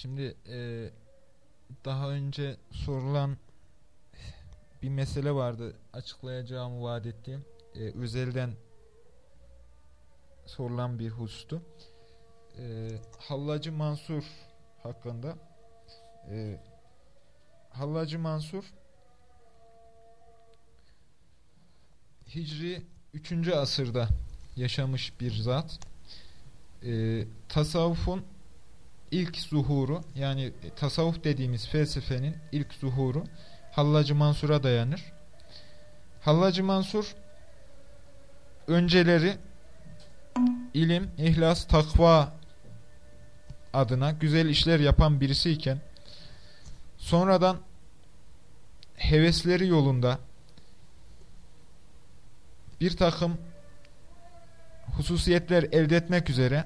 Şimdi e, daha önce sorulan bir mesele vardı açıklayacağımı vaat ettiğim. E, özelden sorulan bir husustu. E, Hallacı Mansur hakkında e, Hallacı Mansur Hicri 3. asırda yaşamış bir zat. E, tasavvufun ilk zuhuru yani tasavvuf dediğimiz felsefenin ilk zuhuru Hallacı Mansur'a dayanır. Hallacı Mansur önceleri ilim, ihlas, takva adına güzel işler yapan birisiyken sonradan hevesleri yolunda bir takım hususiyetler elde etmek üzere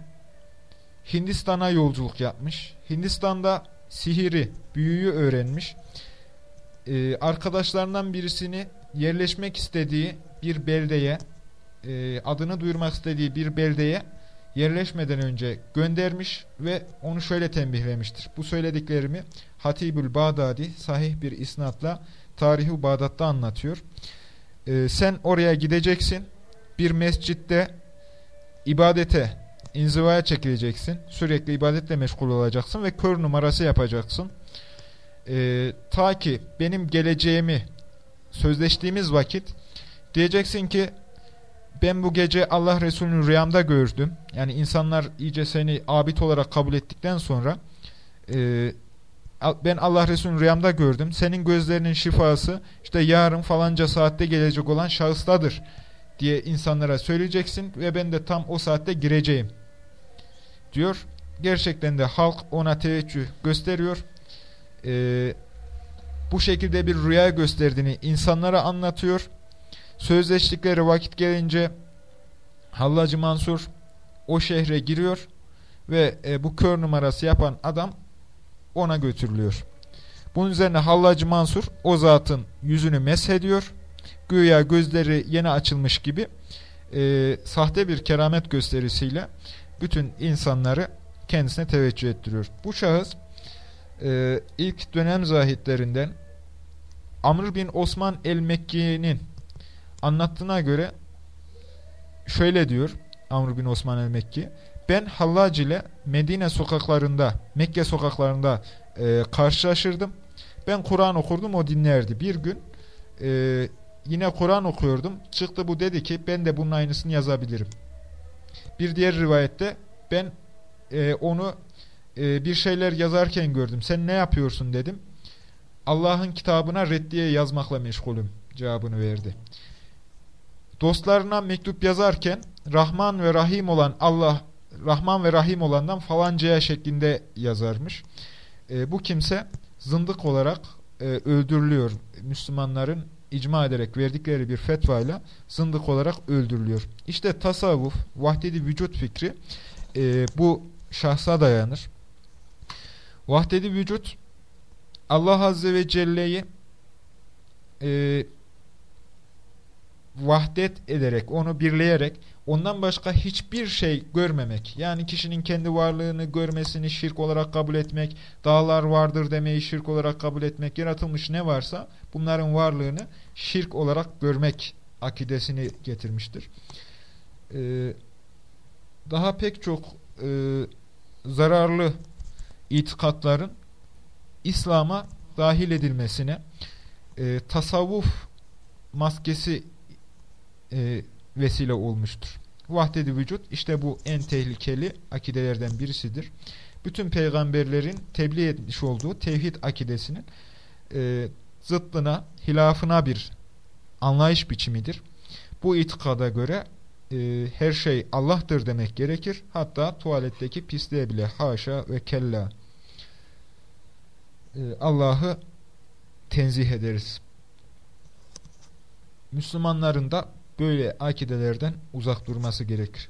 Hindistan'a yolculuk yapmış. Hindistan'da sihiri, büyüyü öğrenmiş. Ee, arkadaşlarından birisini yerleşmek istediği bir beldeye, e, adını duyurmak istediği bir beldeye yerleşmeden önce göndermiş ve onu şöyle tembihlemiştir. Bu söylediklerimi Hatibül Bağdadi sahih bir isnatla Tarihi Bağdat'ta anlatıyor. Ee, sen oraya gideceksin. Bir mescitte ibadete inzivaya çekileceksin. Sürekli ibadetle meşgul olacaksın ve kör numarası yapacaksın. Ee, ta ki benim geleceğimi sözleştiğimiz vakit diyeceksin ki ben bu gece Allah Resulü'nü rüyamda gördüm. Yani insanlar iyice seni abid olarak kabul ettikten sonra e, ben Allah Resulü'nü rüyamda gördüm. Senin gözlerinin şifası işte yarın falanca saatte gelecek olan şahıstadır diye insanlara söyleyeceksin ve ben de tam o saatte gireceğim diyor. Gerçekten de halk ona teveccüh gösteriyor. Ee, bu şekilde bir rüya gösterdiğini insanlara anlatıyor. Sözleştikleri vakit gelince Hallacı Mansur o şehre giriyor ve e, bu kör numarası yapan adam ona götürülüyor. Bunun üzerine Hallacı Mansur o zatın yüzünü meshediyor. Güya gözleri yeni açılmış gibi e, sahte bir keramet gösterisiyle bütün insanları kendisine teveccüh ettiriyor. Bu şahıs e, ilk dönem zahitlerinden Amr bin Osman el-Mekki'nin anlattığına göre şöyle diyor Amr bin Osman el-Mekki ben Hallac ile Medine sokaklarında Mekke sokaklarında e, karşılaşırdım. Ben Kur'an okurdum o dinlerdi. Bir gün e, yine Kur'an okuyordum. Çıktı bu dedi ki ben de bunun aynısını yazabilirim. Bir diğer rivayette ben e, onu e, bir şeyler yazarken gördüm. Sen ne yapıyorsun dedim. Allah'ın kitabına reddiye yazmakla meşgulüm cevabını verdi. Dostlarına mektup yazarken Rahman ve Rahim olan Allah Rahman ve Rahim olandan falancaya şeklinde yazarmış. E, bu kimse zındık olarak e, öldürülüyor. Müslümanların icma ederek verdikleri bir fetvayla zındık olarak öldürülüyor. İşte tasavvuf, vahdedi vücut fikri e, bu şahsa dayanır. Vahdedi vücut Allah Azze ve Celle'yi e, vahdet ederek, onu birleyerek ondan başka hiçbir şey görmemek. Yani kişinin kendi varlığını görmesini şirk olarak kabul etmek, dağlar vardır demeyi şirk olarak kabul etmek, yaratılmış ne varsa bunların varlığını şirk olarak görmek akidesini getirmiştir. Ee, daha pek çok e, zararlı itikatların İslam'a dahil edilmesine e, tasavvuf maskesi e, vesile olmuştur. Vahdedi vücut işte bu en tehlikeli akidelerden birisidir. Bütün peygamberlerin tebliğ etmiş olduğu tevhid akidesinin e, zıttına, hilafına bir anlayış biçimidir. Bu itikada göre e, her şey Allah'tır demek gerekir. Hatta tuvaletteki pisliğe bile haşa ve kella e, Allah'ı tenzih ederiz. Müslümanların da böyle akidelerden uzak durması gerekir.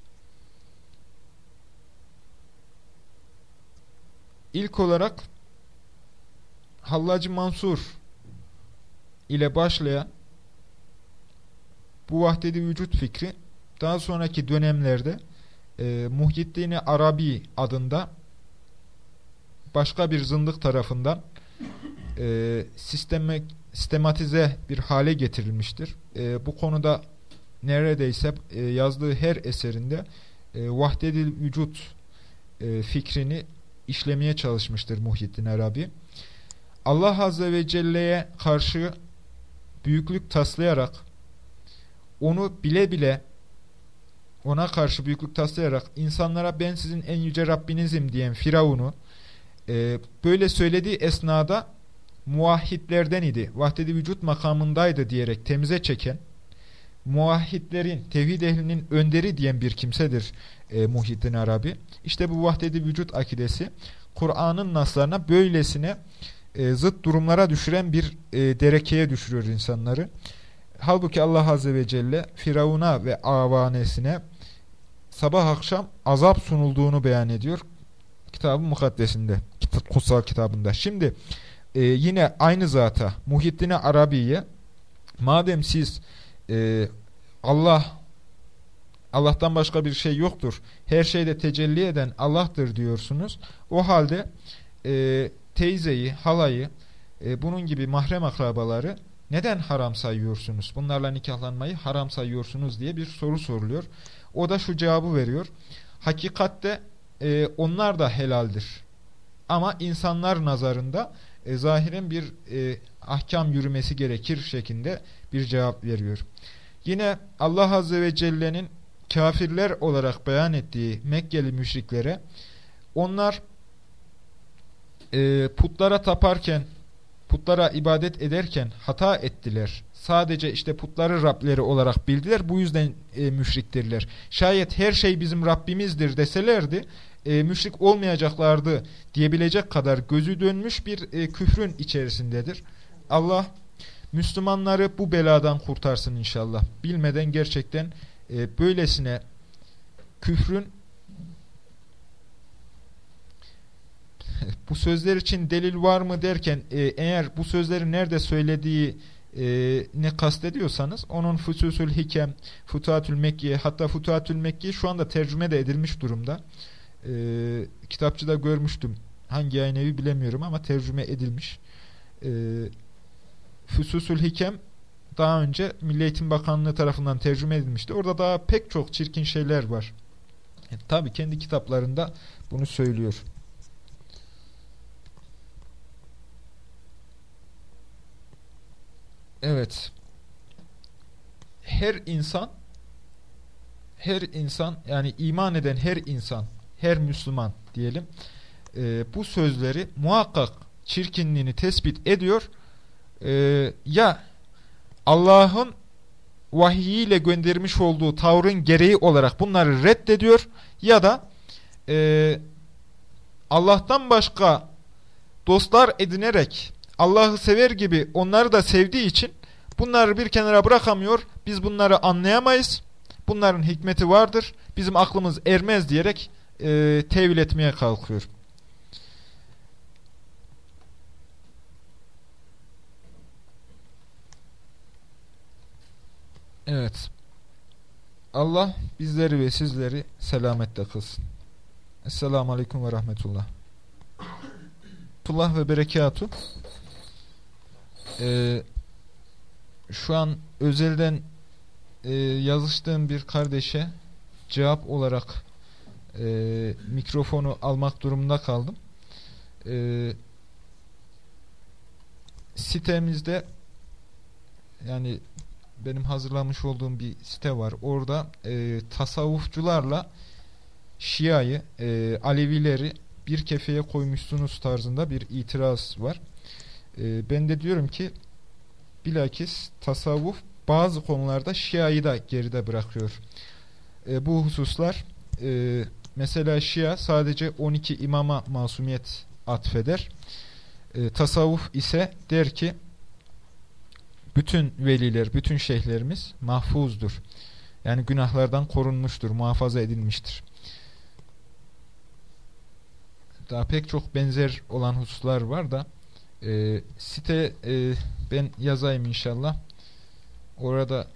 İlk olarak Hallacı Mansur ile başlayan bu vahdedi vücut fikri daha sonraki dönemlerde e, Muhyiddin Arabi adında başka bir zındık tarafından e, sistematize bir hale getirilmiştir. E, bu konuda neredeyse e, yazdığı her eserinde e, vahdedil vücut e, fikrini işlemeye çalışmıştır Muhyiddin Arabi. Allah Azze ve Celle'ye karşı büyüklük taslayarak onu bile bile ona karşı büyüklük taslayarak insanlara ben sizin en yüce Rabbinizim diyen Firavun'u e, böyle söylediği esnada muahhitlerden idi. Vahdedi vücut makamındaydı diyerek temize çeken muahhitlerin, tevhid ehlinin önderi diyen bir kimsedir e, Muhyiddin Arabi. İşte bu vahdedi vücut akidesi Kur'an'ın naslarına böylesine e, zıt durumlara düşüren bir e, derekeye düşürüyor insanları. Halbuki Allah Azze ve Celle Firavun'a ve avanesine sabah akşam azap sunulduğunu beyan ediyor. Kitabın mukaddesinde, kitap, kutsal kitabında. Şimdi e, yine aynı zata Muhyiddin Arabi'ye madem siz e, Allah Allah'tan başka bir şey yoktur. Her şeyde tecelli eden Allah'tır diyorsunuz. O halde e, teyzeyi, halayı, e, bunun gibi mahrem akrabaları neden haram sayıyorsunuz? Bunlarla nikahlanmayı haram sayıyorsunuz diye bir soru soruluyor. O da şu cevabı veriyor. Hakikatte e, onlar da helaldir. Ama insanlar nazarında e, zahiren bir e, ahkam yürümesi gerekir şeklinde bir cevap veriyor. Yine Allah Azze ve Celle'nin kafirler olarak beyan ettiği Mekkeli müşriklere onlar e, putlara taparken putlara ibadet ederken hata ettiler. Sadece işte putları Rableri olarak bildiler. Bu yüzden e, müşriktirler. Şayet her şey bizim Rabbimizdir deselerdi e, müşrik olmayacaklardı diyebilecek kadar gözü dönmüş bir e, küfrün içerisindedir. Allah Müslümanları bu beladan kurtarsın inşallah. Bilmeden gerçekten e, böylesine küfrün bu sözler için delil var mı derken e, eğer bu sözleri nerede söylediği e, ne kastediyorsanız onun Fususül Hikem, Futuhatül Mekki hatta Futuhatül Mekki şu anda tercüme de edilmiş durumda. E, kitapçıda görmüştüm. Hangi yayın evi bilemiyorum ama tercüme edilmiş. E, Fususül Hikem daha önce Milli Eğitim Bakanlığı tarafından tercüme edilmişti. Orada daha pek çok çirkin şeyler var. E, Tabi kendi kitaplarında bunu söylüyor. Evet. Her insan her insan yani iman eden her insan, her Müslüman diyelim e, bu sözleri muhakkak çirkinliğini tespit ediyor. E, ya Allah'ın vahiyiyle göndermiş olduğu tavrın gereği olarak bunları reddediyor ya da e, Allah'tan başka dostlar edinerek Allah'ı sever gibi onları da sevdiği için bunları bir kenara bırakamıyor. Biz bunları anlayamayız. Bunların hikmeti vardır. Bizim aklımız ermez diyerek e, tevil etmeye kalkıyor. Evet. Allah bizleri ve sizleri selamette kılsın. Esselamu Aleyküm ve Rahmetullah. Tullah ve Berekatuhu. Ee, şu an özelden e, yazıştığım bir kardeşe cevap olarak e, mikrofonu almak durumunda kaldım. E, sitemizde yani benim hazırlamış olduğum bir site var. Orada e, tasavvufçularla Şia'yı, e, Alevileri bir kefeye koymuşsunuz tarzında bir itiraz var. E, ben de diyorum ki bilakis tasavvuf bazı konularda Şia'yı da geride bırakıyor. E, bu hususlar e, mesela Şia sadece 12 imama masumiyet atfeder. E, tasavvuf ise der ki bütün veliler, bütün şeyhlerimiz mahfuzdur. Yani günahlardan korunmuştur, muhafaza edilmiştir. Daha pek çok benzer olan hususlar var da e, site e, ben yazayım inşallah. Orada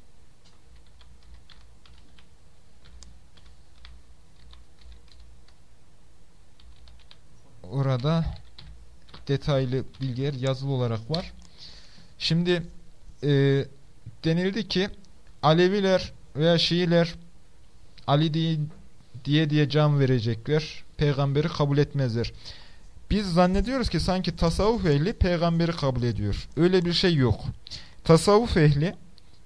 orada detaylı bilgiler yazılı olarak var. Şimdi e, denildi ki Aleviler veya Şiiler Ali diye diye, diye can verecekler. Peygamberi kabul etmezler. Biz zannediyoruz ki sanki tasavvuf ehli peygamberi kabul ediyor. Öyle bir şey yok. Tasavvuf ehli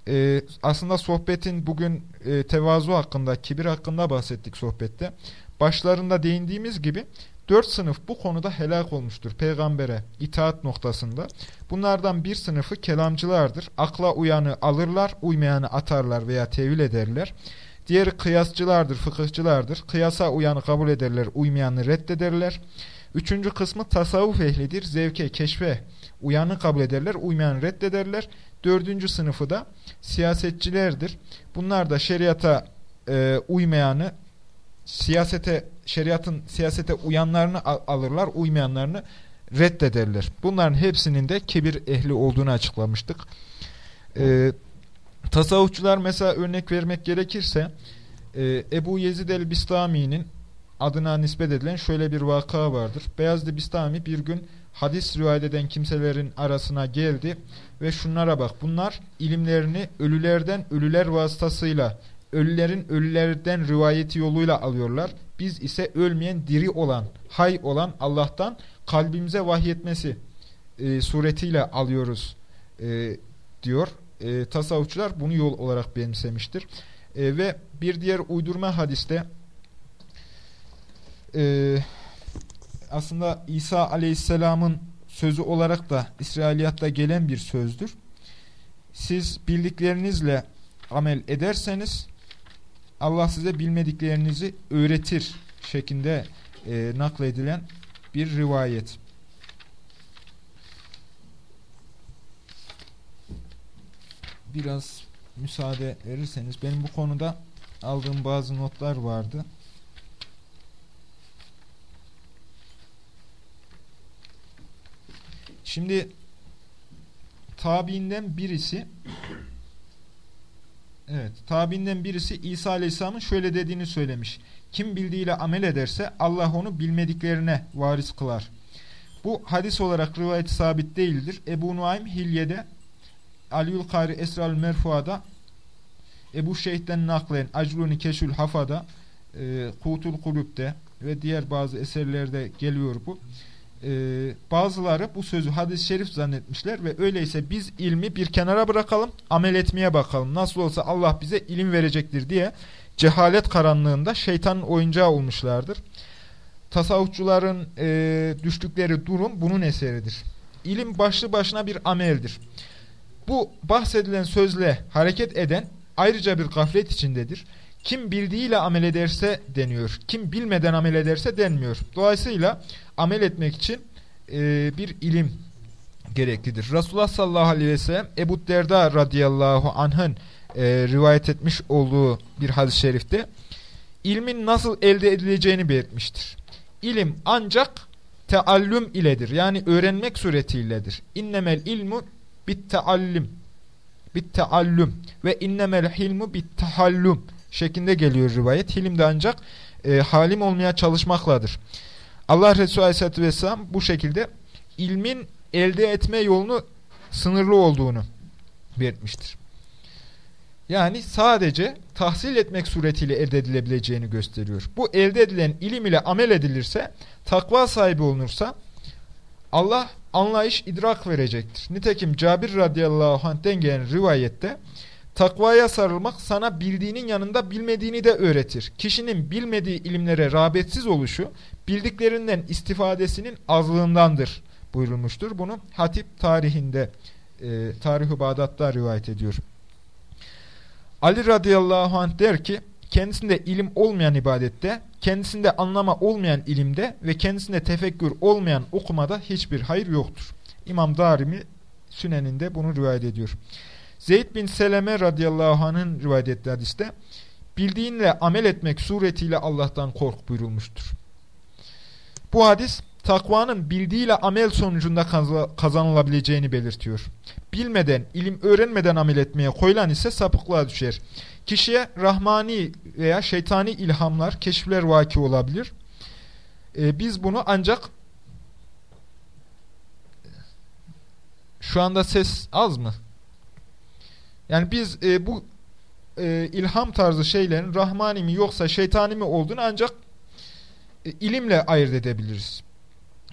e, aslında sohbetin bugün e, tevazu hakkında, kibir hakkında bahsettik sohbette. Başlarında değindiğimiz gibi dört sınıf bu konuda helak olmuştur peygambere itaat noktasında. Bunlardan bir sınıfı kelamcılardır. Akla uyanı alırlar, uymayanı atarlar veya tevil ederler. Diğeri kıyasçılardır, fıkıhçılardır. Kıyasa uyanı kabul ederler, uymayanı reddederler. Üçüncü kısmı tasavvuf ehlidir. Zevke, keşfe uyanı kabul ederler, uymayanı reddederler. Dördüncü sınıfı da siyasetçilerdir. Bunlar da şeriata e, uymayanı, siyasete, şeriatın siyasete uyanlarını alırlar, uymayanlarını reddederler. Bunların hepsinin de kibir ehli olduğunu açıklamıştık. E, tasavvufçular mesela örnek vermek gerekirse e, Ebu Yezid el-Bistami'nin adına nispet edilen şöyle bir vaka vardır. Beyazlı Bistami bir gün hadis rivayet eden kimselerin arasına geldi ve şunlara bak bunlar ilimlerini ölülerden ölüler vasıtasıyla ölülerin ölülerden rivayeti yoluyla alıyorlar. Biz ise ölmeyen diri olan, hay olan Allah'tan kalbimize vahyetmesi e, suretiyle alıyoruz e, diyor. E, tasavvufçular bunu yol olarak benimsemiştir. E, ve bir diğer uydurma hadiste e, aslında İsa aleyhisselamın sözü olarak da İsrailiyatta gelen bir sözdür. Siz bildiklerinizle amel ederseniz Allah size bilmediklerinizi öğretir şeklinde e, nakledilen bir rivayet. Biraz müsaade verirseniz benim bu konuda aldığım bazı notlar vardı. Şimdi tabiinden birisi Evet, tabiinden birisi İsa Aleyhisselam'ın şöyle dediğini söylemiş. Kim bildiğiyle amel ederse Allah onu bilmediklerine varis kılar. Bu hadis olarak rivayet sabit değildir. Ebu Nuaym Hilye'de, Aliül Kari Esra'l Merfua'da, Ebu Şeyh'ten naklen Acluni Keşül Hafa'da, e, Kutul Kulüp'te ve diğer bazı eserlerde geliyor bu e, bazıları bu sözü hadis-i şerif zannetmişler ve öyleyse biz ilmi bir kenara bırakalım, amel etmeye bakalım. Nasıl olsa Allah bize ilim verecektir diye cehalet karanlığında şeytanın oyuncağı olmuşlardır. Tasavvufçuların e, düştükleri durum bunun eseridir. İlim başlı başına bir ameldir. Bu bahsedilen sözle hareket eden ayrıca bir gaflet içindedir. Kim bildiğiyle amel ederse deniyor. Kim bilmeden amel ederse denmiyor. Dolayısıyla amel etmek için e, bir ilim gereklidir. Resulullah sallallahu aleyhi ve sellem Ebu Derda radıyallahu anh'ın e, rivayet etmiş olduğu bir hadis-i şerifte ilmin nasıl elde edileceğini belirtmiştir. İlim ancak teallüm iledir. Yani öğrenmek suretiyledir. İnnemel ilmu bit teallim bit teallüm ve innemel hilmu bit tahallüm şeklinde geliyor rivayet. Hilim de ancak e, halim olmaya çalışmakladır. Allah Resulü Aleyhisselatü Vesselam bu şekilde ilmin elde etme yolunu sınırlı olduğunu belirtmiştir. Yani sadece tahsil etmek suretiyle elde edilebileceğini gösteriyor. Bu elde edilen ilim ile amel edilirse, takva sahibi olunursa Allah anlayış, idrak verecektir. Nitekim Cabir radıyallahu anh'den gelen rivayette Takvaya sarılmak sana bildiğinin yanında bilmediğini de öğretir. Kişinin bilmediği ilimlere rağbetsiz oluşu bildiklerinden istifadesinin azlığındandır buyurulmuştur. Bunu Hatip tarihinde e, Tarih-i Bağdat'ta rivayet ediyor. Ali radıyallahu anh der ki kendisinde ilim olmayan ibadette, kendisinde anlama olmayan ilimde ve kendisinde tefekkür olmayan okumada hiçbir hayır yoktur. İmam Darimi Sünen'inde bunu rivayet ediyor. Zeyd bin Seleme radıyallahu anh'ın rivayet ettiği hadiste bildiğinle amel etmek suretiyle Allah'tan kork buyurulmuştur. Bu hadis takvanın bildiğiyle amel sonucunda kazanılabileceğini belirtiyor. Bilmeden, ilim öğrenmeden amel etmeye koyulan ise sapıklığa düşer. Kişiye rahmani veya şeytani ilhamlar, keşifler vaki olabilir. Ee, biz bunu ancak Şu anda ses az mı? Yani biz e, bu e, ilham tarzı şeylerin rahmani mi yoksa şeytani mi olduğunu ancak e, ilimle ayırt edebiliriz.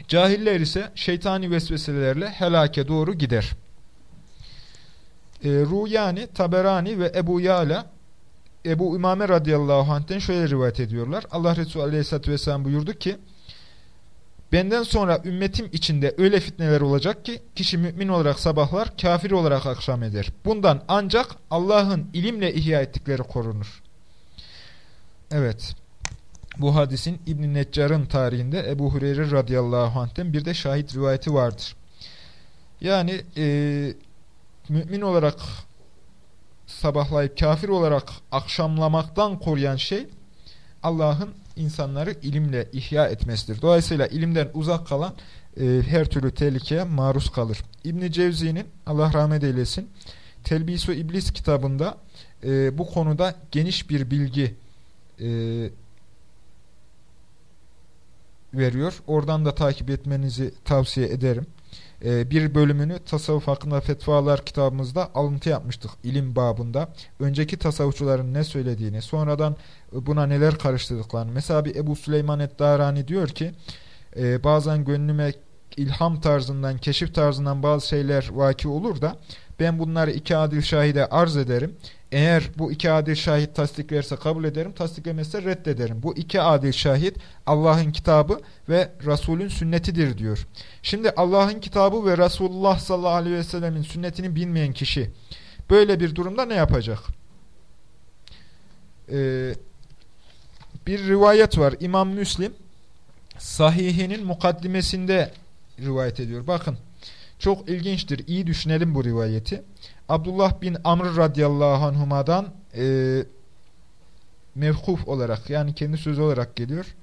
Cahiller ise şeytani vesveselerle helake doğru gider. E, Ruyani, Taberani ve Ebu Yala Ebu İmame radıyallahu anh'ten şöyle rivayet ediyorlar. Allah Resulü aleyhissalatü vesselam buyurdu ki Benden sonra ümmetim içinde öyle fitneler olacak ki kişi mümin olarak sabahlar, kafir olarak akşam eder. Bundan ancak Allah'ın ilimle ihya ettikleri korunur. Evet. Bu hadisin İbn Neccar'ın tarihinde Ebu Hureyre radıyallahu anh'ten bir de şahit rivayeti vardır. Yani e, mümin olarak sabahlayıp kafir olarak akşamlamaktan koruyan şey Allah'ın insanları ilimle ihya etmesidir. Dolayısıyla ilimden uzak kalan e, her türlü tehlikeye maruz kalır. İbn Cevzi'nin Allah rahmet eylesin Telbisu İblis kitabında e, bu konuda geniş bir bilgi e, veriyor. Oradan da takip etmenizi tavsiye ederim. E, bir bölümünü tasavvuf hakkında fetvalar kitabımızda alıntı yapmıştık ilim babında. Önceki tasavvufçuların ne söylediğini, sonradan buna neler karıştırdıklarını. Mesela bir Ebu Süleyman Eddarani diyor ki e, bazen gönlüme ilham tarzından, keşif tarzından bazı şeyler vaki olur da ben bunları iki adil şahide arz ederim. Eğer bu iki adil şahit tasdiklerse kabul ederim, tasdiklemezse reddederim. Bu iki adil şahit Allah'ın kitabı ve Resulün sünnetidir diyor. Şimdi Allah'ın kitabı ve Resulullah sallallahu aleyhi ve sellemin sünnetini bilmeyen kişi böyle bir durumda ne yapacak? Ee, bir rivayet var. İmam Müslim sahihinin mukaddimesinde rivayet ediyor. Bakın çok ilginçtir. İyi düşünelim bu rivayeti. Abdullah bin Amr radıyallahu anhuma'dan e, mevkuf olarak yani kendi sözü olarak geliyor.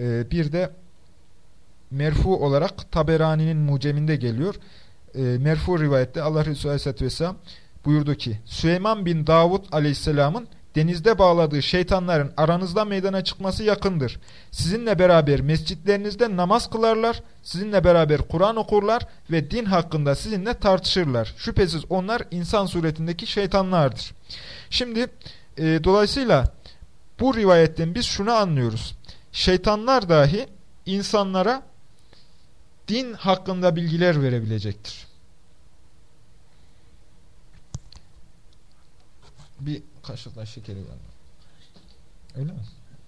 E, bir de merfu olarak Taberani'nin muceminde geliyor. E, merfu rivayette Allah Resulü aleyhissalatü vesselam buyurdu ki Süleyman bin Davud aleyhisselamın denizde bağladığı şeytanların aranızda meydana çıkması yakındır. Sizinle beraber mescitlerinizde namaz kılarlar, sizinle beraber Kur'an okurlar ve din hakkında sizinle tartışırlar. Şüphesiz onlar insan suretindeki şeytanlardır. Şimdi e, dolayısıyla bu rivayetten biz şunu anlıyoruz. Şeytanlar dahi insanlara din hakkında bilgiler verebilecektir. Bir kaşıkla şekeri galiba. Öyle mi?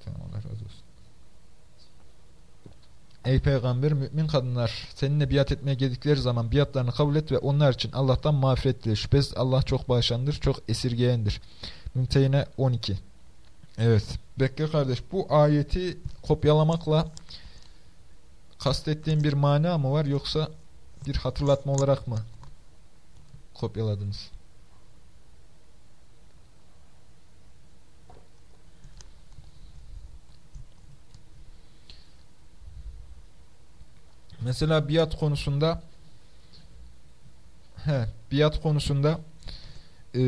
Tamam Allah razı olsun. Ey peygamber mümin kadınlar seninle biat etmeye geldikleri zaman biatlarını kabul et ve onlar için Allah'tan mağfiret dile. Şüphesiz Allah çok bağışlandır, çok esirgeyendir. Mümtehine 12 Evet. Bekle kardeş bu ayeti kopyalamakla kastettiğin bir mana mı var yoksa bir hatırlatma olarak mı kopyaladınız? Mesela biat konusunda he, biat konusunda e,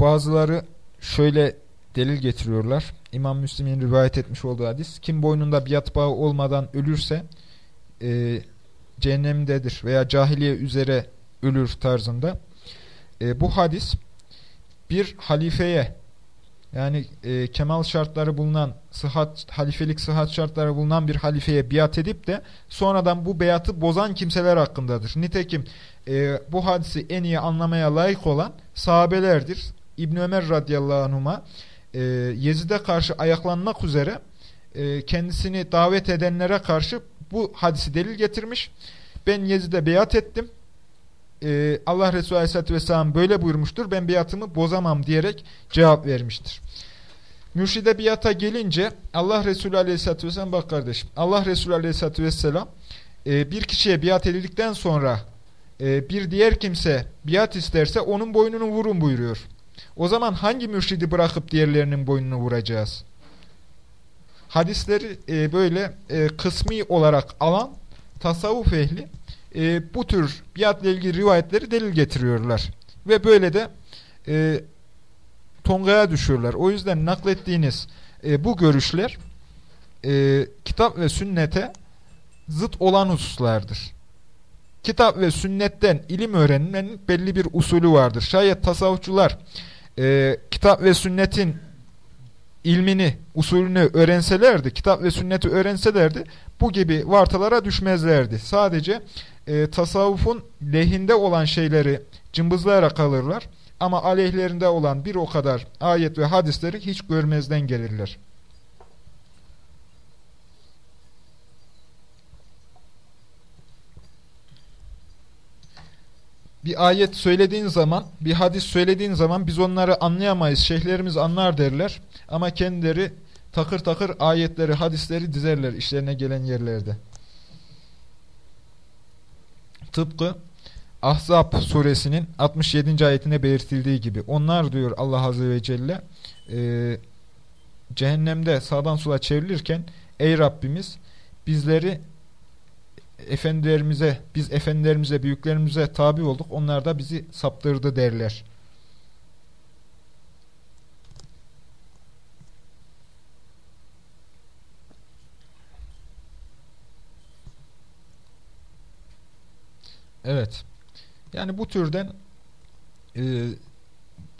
bazıları şöyle delil getiriyorlar. İmam Müslim'in rivayet etmiş olduğu hadis. Kim boynunda biat bağı olmadan ölürse e, cehennemdedir veya cahiliye üzere ölür tarzında. E, bu hadis bir halifeye yani e, kemal şartları bulunan sıhhat, halifelik sıhhat şartları bulunan bir halifeye biat edip de sonradan bu beyatı bozan kimseler hakkındadır. Nitekim e, bu hadisi en iyi anlamaya layık olan sahabelerdir. İbn Ömer radıyallahu anhuma e, Yezid'e karşı ayaklanmak üzere e, kendisini davet edenlere karşı bu hadisi delil getirmiş. Ben Yezid'e beyat ettim. E, Allah Resulü Aleyhisselatü Vesselam böyle buyurmuştur. Ben biatımı bozamam diyerek cevap vermiştir. Mürşide biata gelince Allah Resulü Aleyhisselatü Vesselam bak kardeşim Allah Resulü Aleyhisselatü Vesselam e, bir kişiye biat edildikten sonra e, bir diğer kimse biat isterse onun boynunu vurun buyuruyor. O zaman hangi mürşidi bırakıp diğerlerinin boynunu vuracağız? Hadisleri e, böyle e, kısmi olarak alan tasavvuf ehli e, bu tür biatla ilgili rivayetleri delil getiriyorlar. Ve böyle de e, tongaya düşüyorlar. O yüzden naklettiğiniz e, bu görüşler e, kitap ve sünnete zıt olan hususlardır. kitap ve sünnetten ilim öğrenmenin belli bir usulü vardır. Şayet tasavvufçular e, kitap ve sünnetin ilmini, usulünü öğrenselerdi, kitap ve sünneti öğrenselerdi bu gibi vartalara düşmezlerdi. Sadece e, tasavvufun lehinde olan şeyleri cımbızlayarak kalırlar ama aleyhlerinde olan bir o kadar ayet ve hadisleri hiç görmezden gelirler. bir ayet söylediğin zaman, bir hadis söylediğin zaman biz onları anlayamayız, şeyhlerimiz anlar derler. Ama kendileri takır takır ayetleri, hadisleri dizerler işlerine gelen yerlerde. Tıpkı Ahzab suresinin 67. ayetine belirtildiği gibi. Onlar diyor Allah Azze ve Celle e, cehennemde sağdan sola çevrilirken ey Rabbimiz bizleri efendilerimize, biz efendilerimize, büyüklerimize tabi olduk. Onlar da bizi saptırdı derler. Evet. Yani bu türden e,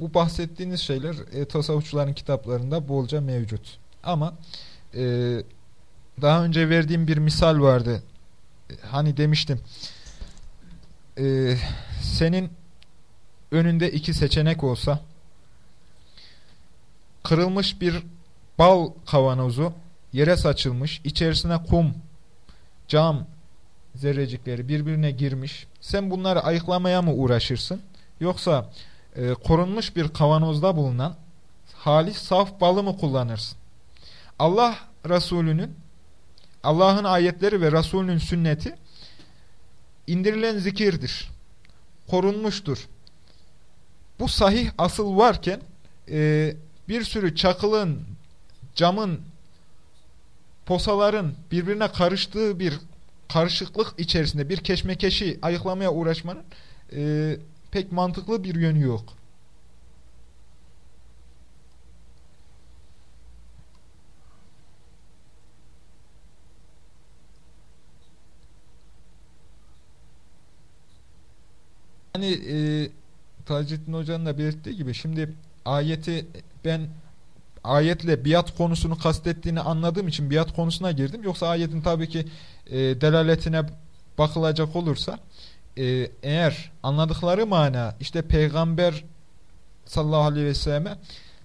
bu bahsettiğiniz şeyler e, tasavvufçuların kitaplarında bolca mevcut. Ama e, daha önce verdiğim bir misal vardı hani demiştim e, senin önünde iki seçenek olsa kırılmış bir bal kavanozu yere saçılmış içerisine kum cam zerrecikleri birbirine girmiş sen bunları ayıklamaya mı uğraşırsın yoksa e, korunmuş bir kavanozda bulunan halis saf balı mı kullanırsın Allah Resulü'nün Allah'ın ayetleri ve Resulünün sünneti indirilen zikirdir. Korunmuştur. Bu sahih asıl varken e, bir sürü çakılın, camın, posaların birbirine karıştığı bir karışıklık içerisinde bir keşmekeşi ayıklamaya uğraşmanın e, pek mantıklı bir yönü yok. Hani e, Taceddin Hoca'nın da belirttiği gibi şimdi ayeti ben ayetle biat konusunu kastettiğini anladığım için biat konusuna girdim. Yoksa ayetin tabii ki e, delaletine bakılacak olursa e, eğer anladıkları mana işte peygamber sallallahu aleyhi ve selleme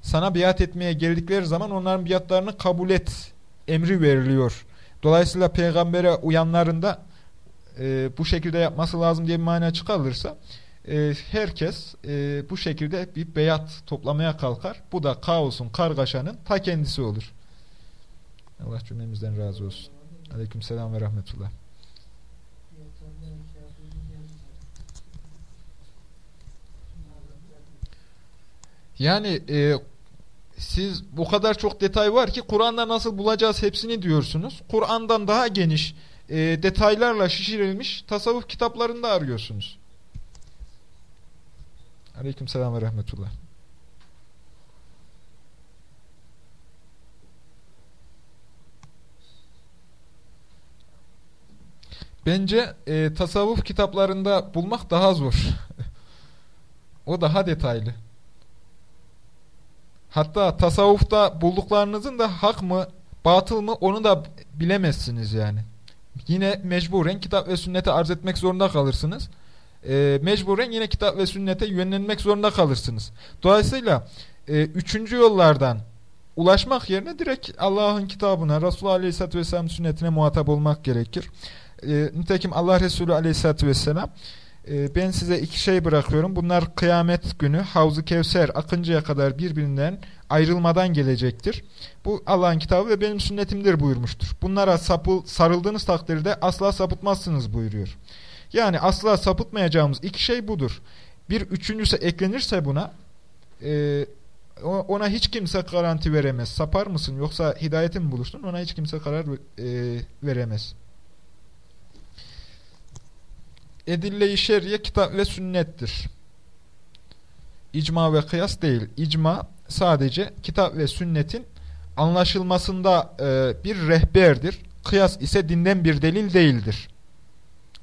sana biat etmeye geldikleri zaman onların biatlarını kabul et emri veriliyor. Dolayısıyla peygambere uyanlarında e, bu şekilde yapması lazım diye bir mana çıkarılırsa e, herkes e, bu şekilde bir beyat toplamaya kalkar. Bu da kaosun, kargaşanın ta kendisi olur. Allah cümlemizden razı olsun. Aleyküm selam ve rahmetullah. Yani e, siz bu kadar çok detay var ki Kur'an'da nasıl bulacağız hepsini diyorsunuz. Kur'an'dan daha geniş e, detaylarla şişirilmiş tasavvuf kitaplarında arıyorsunuz. Aleyküm selam ve rahmetullah. Bence e, tasavvuf kitaplarında bulmak daha zor. o daha detaylı. Hatta tasavvufta bulduklarınızın da hak mı, batıl mı onu da bilemezsiniz yani. Yine mecburen kitap ve sünnete arz etmek zorunda kalırsınız e, mecburen yine kitap ve sünnete yönlenmek zorunda kalırsınız. Dolayısıyla e, üçüncü yollardan ulaşmak yerine direkt Allah'ın kitabına, Resulullah Aleyhisselatü Vesselam sünnetine muhatap olmak gerekir. E, nitekim Allah Resulü Aleyhisselatü Vesselam e, ben size iki şey bırakıyorum. Bunlar kıyamet günü Havz-ı Kevser akıncaya kadar birbirinden ayrılmadan gelecektir. Bu Allah'ın kitabı ve benim sünnetimdir buyurmuştur. Bunlara sapıl, sarıldığınız takdirde asla sapıtmazsınız buyuruyor. Yani asla sapıtmayacağımız iki şey budur. Bir üçüncüsü eklenirse buna e, ona hiç kimse garanti veremez. Sapar mısın yoksa hidayete mi buluştun? Ona hiç kimse karar e, veremez. Edille-i şer'iye kitap ve sünnettir. İcma ve kıyas değil. İcma sadece kitap ve sünnetin anlaşılmasında e, bir rehberdir. Kıyas ise dinden bir delil değildir.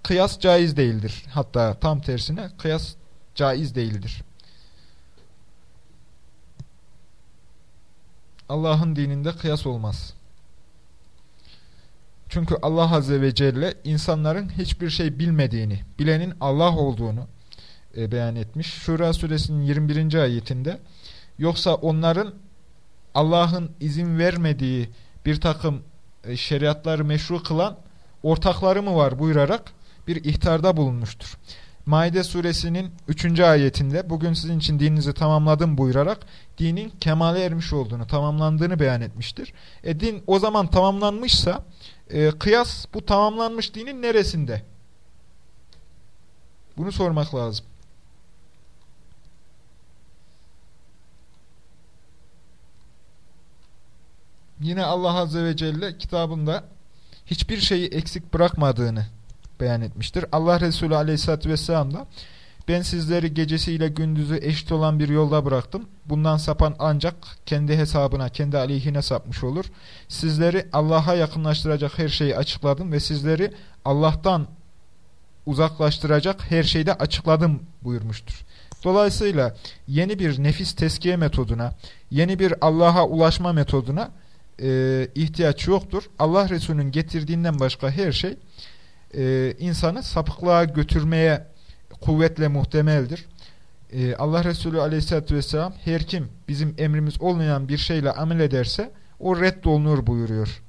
Kıyas caiz değildir. Hatta tam tersine kıyas caiz değildir. Allah'ın dininde kıyas olmaz. Çünkü Allah Azze ve Celle insanların hiçbir şey bilmediğini, bilenin Allah olduğunu e, beyan etmiş. Şura suresinin 21. ayetinde yoksa onların Allah'ın izin vermediği bir takım e, şeriatları meşru kılan ortakları mı var buyurarak bir ihtarda bulunmuştur. Maide suresinin 3. ayetinde bugün sizin için dininizi tamamladım buyurarak dinin kemale ermiş olduğunu, tamamlandığını beyan etmiştir. E din o zaman tamamlanmışsa e, kıyas bu tamamlanmış dinin neresinde? Bunu sormak lazım. Yine Allah Azze ve Celle kitabında hiçbir şeyi eksik bırakmadığını beyan etmiştir. Allah Resulü Aleyhisselatü Vesselam da ben sizleri gecesiyle gündüzü eşit olan bir yolda bıraktım. Bundan sapan ancak kendi hesabına, kendi aleyhine sapmış olur. Sizleri Allah'a yakınlaştıracak her şeyi açıkladım ve sizleri Allah'tan uzaklaştıracak her şeyi de açıkladım buyurmuştur. Dolayısıyla yeni bir nefis teskiye metoduna, yeni bir Allah'a ulaşma metoduna e, ihtiyaç yoktur. Allah Resulü'nün getirdiğinden başka her şey e, insanı sapıklığa götürmeye kuvvetle muhtemeldir. E, Allah Resulü aleyhissalatü vesselam her kim bizim emrimiz olmayan bir şeyle amel ederse o reddolunur buyuruyor.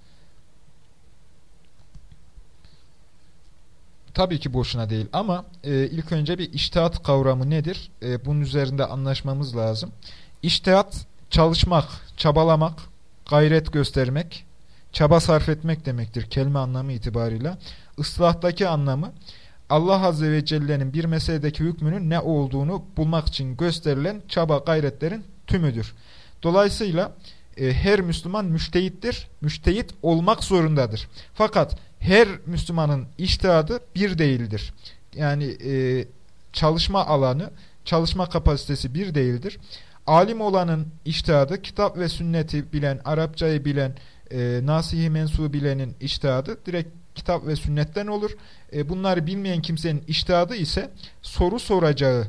Tabii ki boşuna değil ama e, ilk önce bir iştihat kavramı nedir? E, bunun üzerinde anlaşmamız lazım. İştihat çalışmak, çabalamak, gayret göstermek, çaba sarf etmek demektir kelime anlamı itibarıyla. Islahtaki anlamı Allah Azze ve Celle'nin bir meseledeki hükmünün ne olduğunu bulmak için gösterilen çaba gayretlerin tümüdür. Dolayısıyla e, her Müslüman müştehittir, müştehit olmak zorundadır. Fakat her Müslümanın iştihadı bir değildir. Yani e, çalışma alanı, çalışma kapasitesi bir değildir. Alim olanın iştihadı, kitap ve sünneti bilen, Arapçayı bilen, e, nasihi mensu bilenin iştihadı direkt kitap ve sünnetten olur. E, bunları bilmeyen kimsenin iştihadı ise soru soracağı,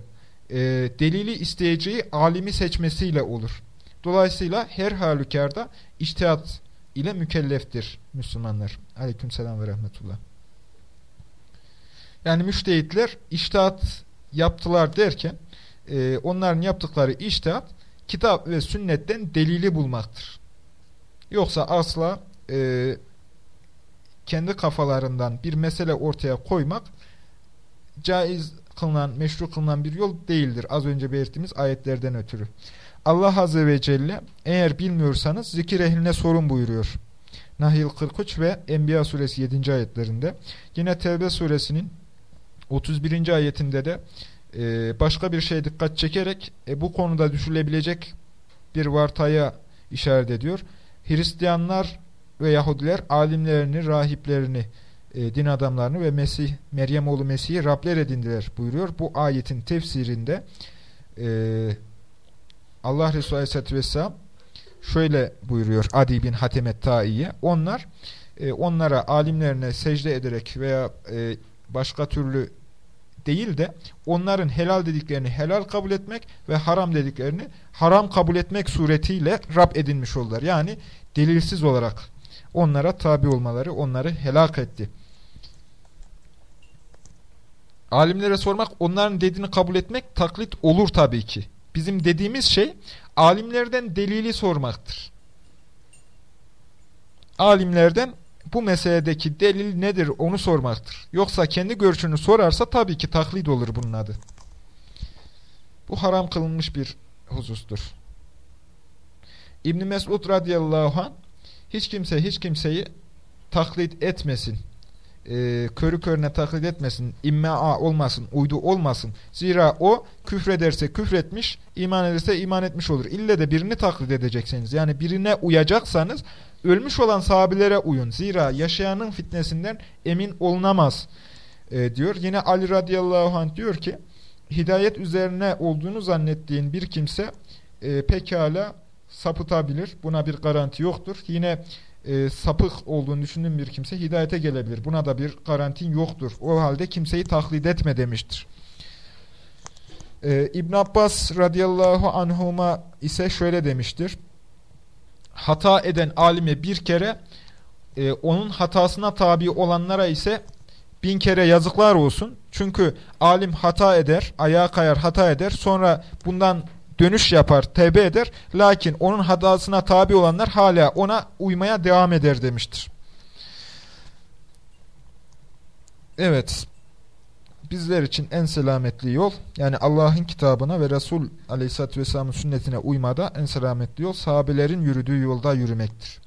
e, delili isteyeceği alimi seçmesiyle olur. Dolayısıyla her halükarda iştihat ile mükelleftir Müslümanlar. Aleykümselam ve rahmetullah. Yani müştehitler iştihat yaptılar derken e, onların yaptıkları iştihat kitap ve sünnetten delili bulmaktır. Yoksa asla e, kendi kafalarından bir mesele ortaya koymak caiz kılınan, meşru kılınan bir yol değildir. Az önce belirttiğimiz ayetlerden ötürü. Allah Azze ve Celle eğer bilmiyorsanız zikir ehline sorun buyuruyor. Nahil 43 ve Enbiya suresi 7. ayetlerinde. Yine Tevbe suresinin 31. ayetinde de e, başka bir şeye dikkat çekerek e, bu konuda düşülebilecek bir vartaya işaret ediyor. Hristiyanlar ve Yahudiler alimlerini, rahiplerini, e, din adamlarını ve Mesih, Meryem oğlu Mesih'i Rabler edindiler buyuruyor. Bu ayetin tefsirinde e, Allah Resulü Aleyhisselatü Vesselam şöyle buyuruyor Adi bin Hatemet Ta'i'ye. Onlar e, onlara alimlerine secde ederek veya e, başka türlü değil de onların helal dediklerini helal kabul etmek ve haram dediklerini haram kabul etmek suretiyle Rab edinmiş oldular. Yani delilsiz olarak onlara tabi olmaları onları helak etti. Alimlere sormak onların dediğini kabul etmek taklit olur tabii ki. Bizim dediğimiz şey alimlerden delili sormaktır. Alimlerden bu meseledeki delil nedir onu sormaktır. Yoksa kendi görüşünü sorarsa tabii ki taklit olur bunun adı. Bu haram kılınmış bir husustur. İbn Mesud radıyallahu anh hiç kimse hiç kimseyi taklit etmesin. E, körü körüne taklit etmesin. İmmea olmasın, uydu olmasın. Zira o küfrederse küfretmiş, iman ederse iman etmiş olur. İlle de birini taklit edeceksiniz. Yani birine uyacaksanız ölmüş olan sahabilere uyun. Zira yaşayanın fitnesinden emin olunamaz e, diyor. Yine Ali radıyallahu anh diyor ki hidayet üzerine olduğunu zannettiğin bir kimse e, pekala sapıtabilir. Buna bir garanti yoktur. Yine e, sapık olduğunu düşündüğün bir kimse hidayete gelebilir. Buna da bir garantin yoktur. O halde kimseyi taklit etme demiştir. E, İbn Abbas radıyallahu anhuma ise şöyle demiştir. Hata eden alime bir kere, e, onun hatasına tabi olanlara ise bin kere yazıklar olsun. Çünkü alim hata eder, ayağa kayar hata eder. Sonra bundan dönüş yapar, tevbe eder. Lakin onun hatasına tabi olanlar hala ona uymaya devam eder demiştir. Evet. Bizler için en selametli yol, yani Allah'ın kitabına ve Resul Aleyhisselatü Vesselam'ın sünnetine uymada en selametli yol, sahabelerin yürüdüğü yolda yürümektir.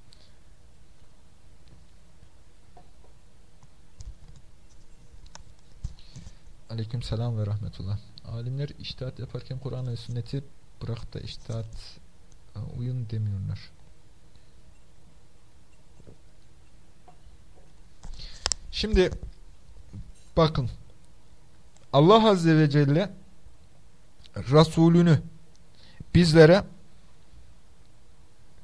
Aleyküm selam ve rahmetullah. Alimler iştihat yaparken Kur'an ve sünneti bırak da iştihat e, uyun demiyorlar. Şimdi bakın Allah Azze ve Celle Resulünü bizlere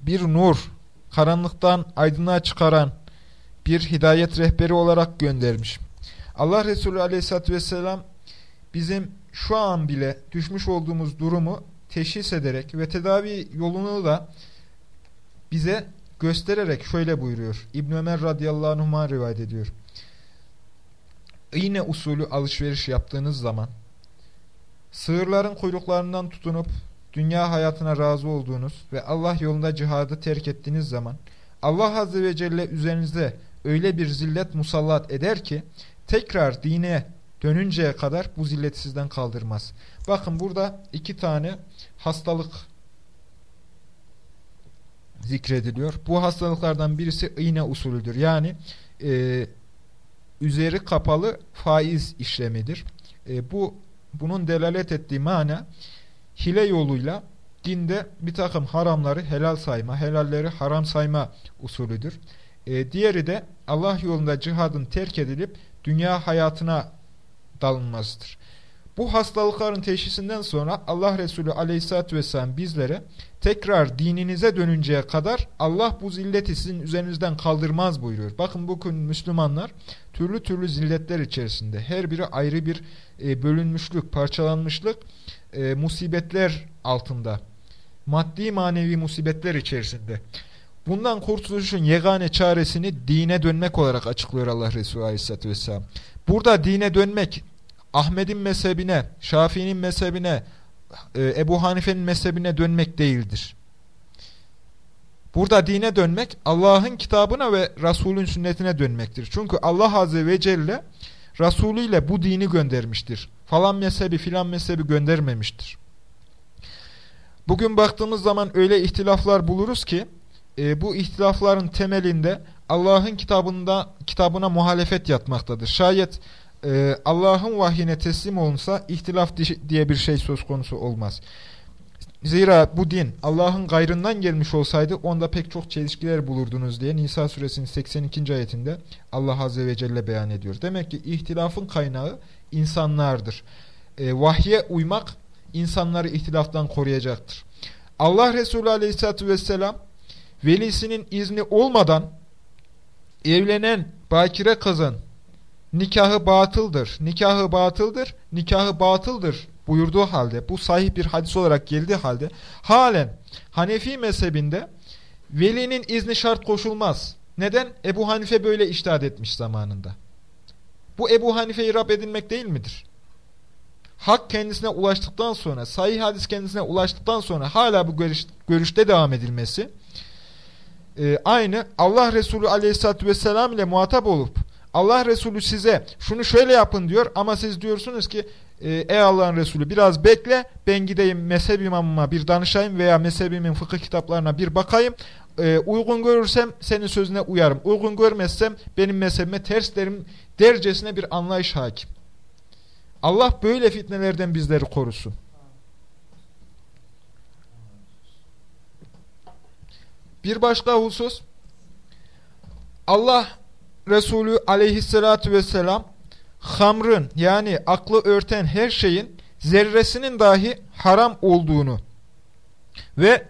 bir nur, karanlıktan aydınlığa çıkaran bir hidayet rehberi olarak göndermiş. Allah Resulü Aleyhisselatü Vesselam bizim şu an bile düşmüş olduğumuz durumu teşhis ederek ve tedavi yolunu da bize göstererek şöyle buyuruyor. İbn Ömer radıyallahu anh'a rivayet ediyor. İğne usulü alışveriş yaptığınız zaman sığırların kuyruklarından tutunup dünya hayatına razı olduğunuz ve Allah yolunda cihadı terk ettiğiniz zaman Allah azze ve celle üzerinizde öyle bir zillet musallat eder ki tekrar dine dönünceye kadar bu zilleti sizden kaldırmaz. Bakın burada iki tane hastalık zikrediliyor. Bu hastalıklardan birisi iğne usulüdür. Yani e, üzeri kapalı faiz işlemidir. E, bu bunun delalet ettiği mana hile yoluyla dinde bir takım haramları helal sayma, helalleri haram sayma usulüdür. E, diğeri de Allah yolunda cihadın terk edilip dünya hayatına dalınmasıdır. Bu hastalıkların teşhisinden sonra Allah Resulü aleyhissalatü vesselam bizlere tekrar dininize dönünceye kadar Allah bu zilleti sizin üzerinizden kaldırmaz buyuruyor. Bakın bugün Müslümanlar türlü türlü zilletler içerisinde her biri ayrı bir e, bölünmüşlük, parçalanmışlık, e, musibetler altında. Maddi manevi musibetler içerisinde. Bundan kurtuluşun yegane çaresini dine dönmek olarak açıklıyor Allah Resulü Aleyhisselatü Vesselam. Burada dine dönmek Ahmet'in mezhebine, Şafii'nin mezhebine, e, Ebu Hanife'nin mezhebine dönmek değildir. Burada dine dönmek Allah'ın kitabına ve Resulün sünnetine dönmektir. Çünkü Allah Azze ve Celle Resulü ile bu dini göndermiştir. Falan mezhebi filan mezhebi göndermemiştir. Bugün baktığımız zaman öyle ihtilaflar buluruz ki e, bu ihtilafların temelinde Allah'ın kitabında kitabına muhalefet yatmaktadır. Şayet e, Allah'ın vahyine teslim olunsa ihtilaf diye bir şey söz konusu olmaz. Zira bu din Allah'ın gayrından gelmiş olsaydı onda pek çok çelişkiler bulurdunuz diye Nisa suresinin 82. ayetinde Allah Azze ve Celle beyan ediyor. Demek ki ihtilafın kaynağı insanlardır. E, vahye uymak insanları ihtilaftan koruyacaktır. Allah Resulü Aleyhisselatü Vesselam velisinin izni olmadan evlenen bakire kızın nikahı batıldır, nikahı batıldır, nikahı batıldır buyurduğu halde, bu sahih bir hadis olarak geldiği halde, halen Hanefi mezhebinde velinin izni şart koşulmaz. Neden? Ebu Hanife böyle iştahat etmiş zamanında. Bu Ebu Hanife'yi Rab edinmek değil midir? Hak kendisine ulaştıktan sonra, sahih hadis kendisine ulaştıktan sonra hala bu görüş, görüşte devam edilmesi, e, aynı Allah Resulü aleyhissalatü vesselam ile muhatap olup, Allah Resulü size şunu şöyle yapın diyor ama siz diyorsunuz ki e, ey Allah'ın Resulü biraz bekle ben gideyim mezhep imamıma bir danışayım veya mezhebimin fıkıh kitaplarına bir bakayım. E, uygun görürsem senin sözüne uyarım. Uygun görmezsem benim mezhebime ters derim dercesine bir anlayış hakim. Allah böyle fitnelerden bizleri korusun. Bir başka husus Allah Resulü aleyhissalatü vesselam hamrın yani aklı örten her şeyin zerresinin dahi haram olduğunu ve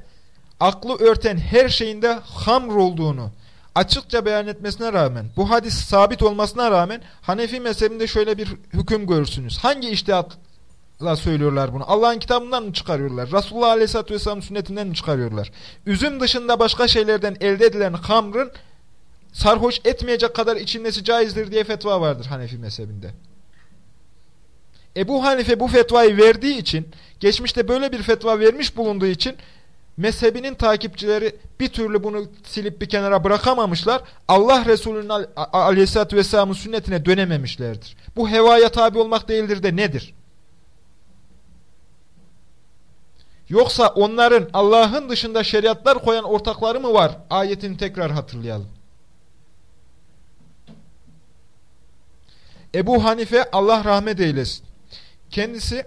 aklı örten her şeyin de hamr olduğunu açıkça beyan etmesine rağmen, bu hadis sabit olmasına rağmen Hanefi mezhebinde şöyle bir hüküm görürsünüz. Hangi iştihatla söylüyorlar bunu? Allah'ın kitabından mı çıkarıyorlar? Resulullah Aleyhisselatü Vesselam sünnetinden mi çıkarıyorlar? Üzüm dışında başka şeylerden elde edilen hamrın sarhoş etmeyecek kadar içilmesi caizdir diye fetva vardır Hanefi mezhebinde. Ebu Hanife bu fetvayı verdiği için, geçmişte böyle bir fetva vermiş bulunduğu için mezhebinin takipçileri bir türlü bunu silip bir kenara bırakamamışlar. Allah Resulü'nün aleyhissalatü vesselamın sünnetine dönememişlerdir. Bu hevaya tabi olmak değildir de nedir? Yoksa onların Allah'ın dışında şeriatlar koyan ortakları mı var? Ayetini tekrar hatırlayalım. Ebu Hanife Allah rahmet eylesin. Kendisi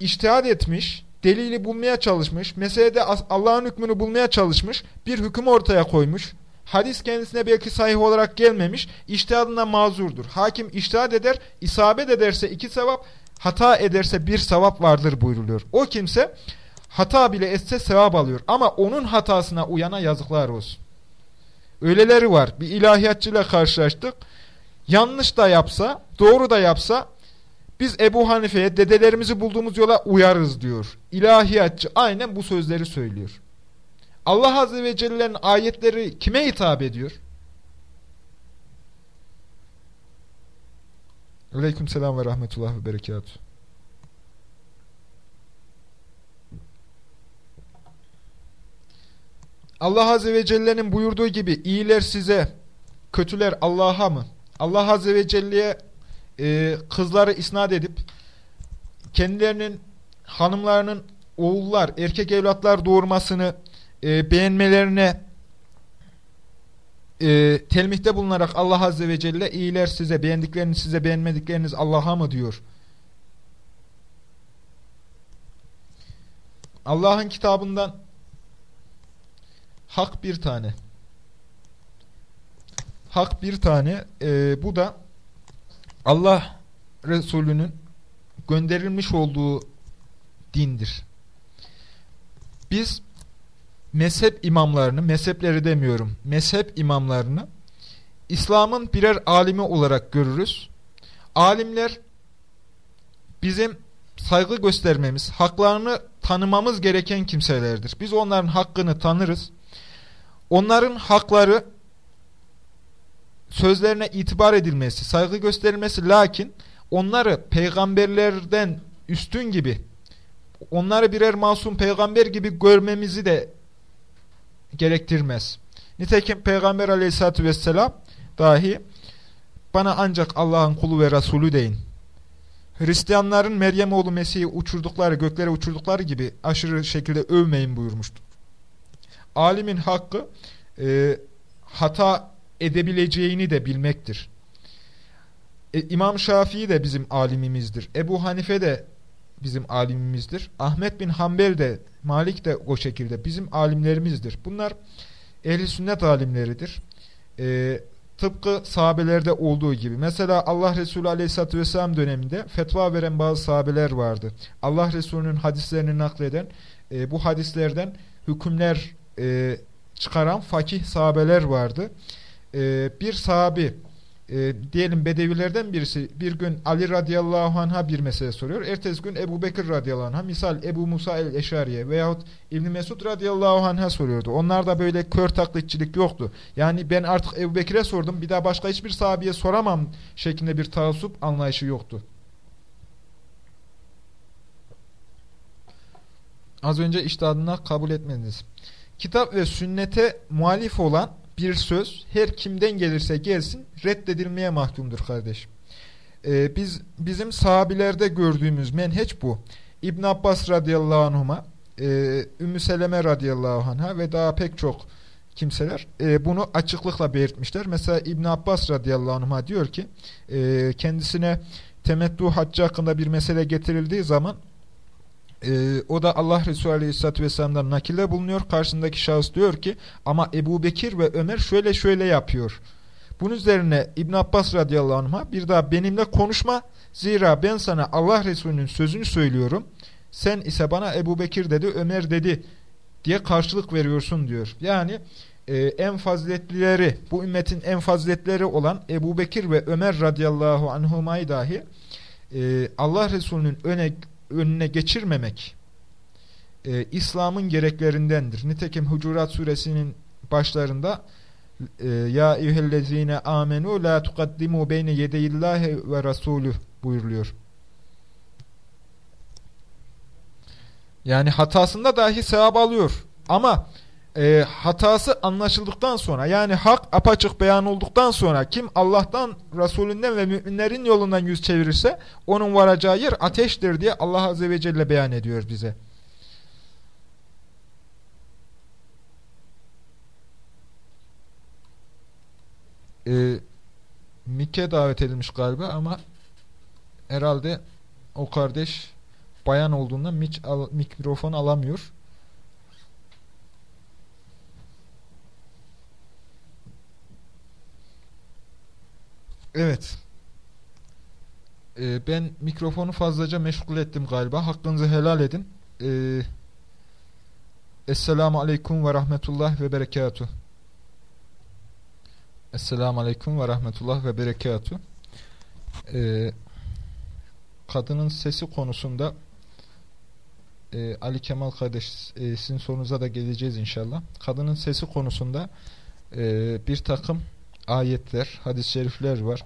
iştihad etmiş, delili bulmaya çalışmış, meselede Allah'ın hükmünü bulmaya çalışmış, bir hüküm ortaya koymuş. Hadis kendisine belki sahih olarak gelmemiş, iştihadına mazurdur. Hakim iştihad eder, isabet ederse iki sevap, hata ederse bir sevap vardır buyruluyor. O kimse hata bile etse sevap alıyor. Ama onun hatasına uyana yazıklar olsun. Öyleleri var. Bir ilahiyatçıyla karşılaştık. Yanlış da yapsa, doğru da yapsa biz Ebu Hanife'ye dedelerimizi bulduğumuz yola uyarız diyor. İlahiyatçı aynen bu sözleri söylüyor. Allah Azze ve Celle'nin ayetleri kime hitap ediyor? Aleyküm selam ve rahmetullah ve berekatuhu. Allah Azze ve Celle'nin buyurduğu gibi iyiler size, kötüler Allah'a mı? Allah Azze ve Celle'ye e, kızları isnat edip kendilerinin hanımlarının oğullar, erkek evlatlar doğurmasını e, beğenmelerine e, telmihte bulunarak Allah Azze ve Celle iyiler size, beğendikleriniz size, beğenmedikleriniz Allah'a mı diyor. Allah'ın kitabından hak bir tane. Hak bir tane. E, bu da Allah Resulü'nün gönderilmiş olduğu dindir. Biz mezhep imamlarını, mezhepleri demiyorum, mezhep imamlarını İslam'ın birer alimi olarak görürüz. Alimler bizim saygı göstermemiz, haklarını tanımamız gereken kimselerdir. Biz onların hakkını tanırız. Onların hakları sözlerine itibar edilmesi, saygı gösterilmesi lakin onları peygamberlerden üstün gibi, onları birer masum peygamber gibi görmemizi de gerektirmez. Nitekim Peygamber aleyhissalatü vesselam dahi bana ancak Allah'ın kulu ve Resulü deyin. Hristiyanların Meryem oğlu Mesih'i uçurdukları, göklere uçurdukları gibi aşırı şekilde övmeyin buyurmuştu. Alimin hakkı e, hata edebileceğini de bilmektir. E, İmam Şafii de bizim alimimizdir. Ebu Hanife de bizim alimimizdir. Ahmet bin Hanbel de, Malik de o şekilde bizim alimlerimizdir. Bunlar ehli sünnet alimleridir. E, tıpkı sahabelerde olduğu gibi. Mesela Allah Resulü Aleyhisselatü Vesselam döneminde fetva veren bazı sahabeler vardı. Allah Resulü'nün hadislerini nakleden, e, bu hadislerden hükümler e, çıkaran fakih sahabeler vardı e, bir sahabi e, diyelim bedevilerden birisi bir gün Ali radıyallahu anh'a bir mesele soruyor. Ertesi gün Ebu Bekir radıyallahu anh'a misal Ebu Musa el-Eşariye veyahut İbn Mesud radıyallahu anh'a soruyordu. Onlarda böyle kör taklitçilik yoktu. Yani ben artık Ebu Bekir'e sordum bir daha başka hiçbir sahabeye soramam şeklinde bir taassup anlayışı yoktu. Az önce iştihadına kabul etmediniz. Kitap ve sünnete muhalif olan bir söz her kimden gelirse gelsin reddedilmeye mahkumdur kardeşim. Ee, biz bizim sahabilerde gördüğümüz menheç bu. İbn Abbas radıyallahu anhuma, e, Ümmü Seleme radıyallahu anha ve daha pek çok kimseler e, bunu açıklıkla belirtmişler. Mesela İbn Abbas radıyallahu anhuma diyor ki e, kendisine temettü haccı hakkında bir mesele getirildiği zaman ee, o da Allah Resulü Aleyhisselatü Vesselam'dan nakilde bulunuyor. Karşısındaki şahıs diyor ki ama Ebu Bekir ve Ömer şöyle şöyle yapıyor. Bunun üzerine İbn Abbas radıyallahu anh'a bir daha benimle konuşma. Zira ben sana Allah Resulü'nün sözünü söylüyorum. Sen ise bana Ebu Bekir dedi, Ömer dedi diye karşılık veriyorsun diyor. Yani e, en faziletlileri, bu ümmetin en faziletleri olan Ebu Bekir ve Ömer radıyallahu anhumayı dahi e, Allah Resulü'nün öne, önüne geçirmemek e, İslam'ın gereklerindendir. Nitekim Hucurat suresinin başlarında e, Ya eyyühellezine amenu la tukaddimu beyne yedeyillahi ve rasulü buyuruluyor. Yani hatasında dahi sevap alıyor. Ama e, hatası anlaşıldıktan sonra yani hak apaçık beyan olduktan sonra kim Allah'tan, Resulünden ve müminlerin yolundan yüz çevirirse onun varacağı yer ateştir diye Allah Azze ve Celle beyan ediyor bize. e, Mik'e davet edilmiş galiba ama herhalde o kardeş bayan olduğundan mikrofon alamıyor. Evet. Ee, ben mikrofonu fazlaca meşgul ettim galiba. Hakkınızı helal edin. Ee, Esselamu Aleyküm ve Rahmetullah ve Berekatuhu. Esselamu Aleyküm ve Rahmetullah ve Berekatuhu. Ee, kadının sesi konusunda e, Ali Kemal kardeş e, sizin sorunuza da geleceğiz inşallah. Kadının sesi konusunda e, bir takım ayetler, hadis-i şerifler var.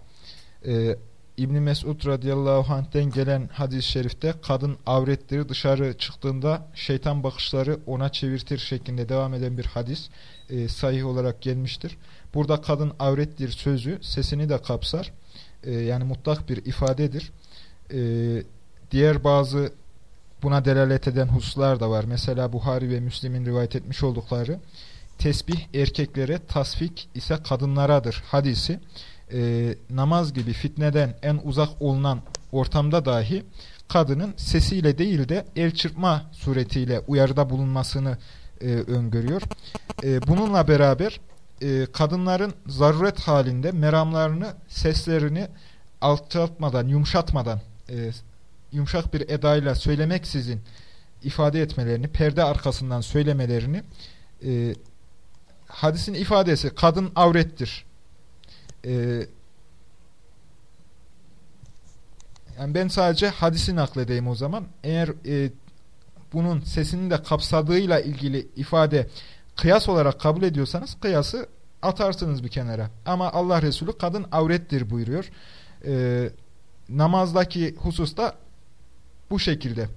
E, İbni Mesud radıyallahu anh'ten gelen hadis-i şerifte kadın avrettir dışarı çıktığında şeytan bakışları ona çevirtir şeklinde devam eden bir hadis e, sahih olarak gelmiştir. Burada kadın avrettir sözü sesini de kapsar. E, yani mutlak bir ifadedir. E, diğer bazı buna delalet eden hususlar da var. Mesela Buhari ve Müslim'in rivayet etmiş oldukları tesbih erkeklere, tasfik ise kadınlaradır hadisi. E, namaz gibi fitneden en uzak olunan ortamda dahi kadının sesiyle değil de el çırpma suretiyle uyarıda bulunmasını e, öngörüyor. E, bununla beraber e, kadınların zaruret halinde meramlarını, seslerini alçaltmadan, yumuşatmadan, e, yumuşak bir edayla söylemeksizin ifade etmelerini, perde arkasından söylemelerini e, hadisin ifadesi kadın avrettir. E, yani ben sadece hadisi nakledeyim o zaman. Eğer e, bunun sesinin de kapsadığıyla ilgili ifade kıyas olarak kabul ediyorsanız kıyası atarsınız bir kenara. Ama Allah Resulü kadın avrettir buyuruyor. Ee, namazdaki hususta bu şekilde.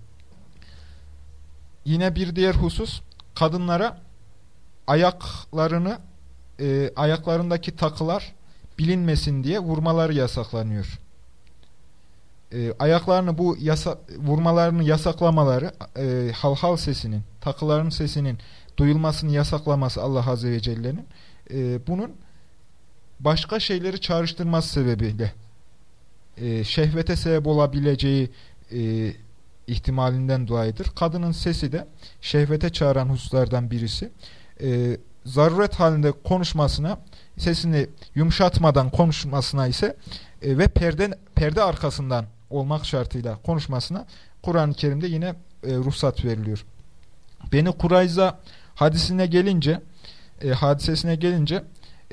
Yine bir diğer husus kadınlara ayaklarını e, ayaklarındaki takılar bilinmesin diye vurmaları yasaklanıyor. E, ayaklarını bu yasa, vurmalarını yasaklamaları e, halhal sesinin, takıların sesinin duyulmasını yasaklaması Allah Azze ve Celle'nin e, bunun başka şeyleri çağrıştırması sebebiyle e, şehvete sebep olabileceği e, ihtimalinden dolayıdır. Kadının sesi de şehvete çağıran hususlardan birisi. E, zaruret halinde konuşmasına, sesini yumuşatmadan konuşmasına ise e, ve perde, perde arkasından olmak şartıyla konuşmasına Kur'an-ı Kerim'de yine e, ruhsat veriliyor. Beni Kurayza hadisine gelince e, hadisesine gelince